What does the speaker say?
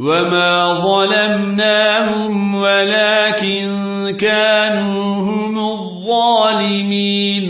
وما ظلمناهم ولكن كانوا هم الظالمين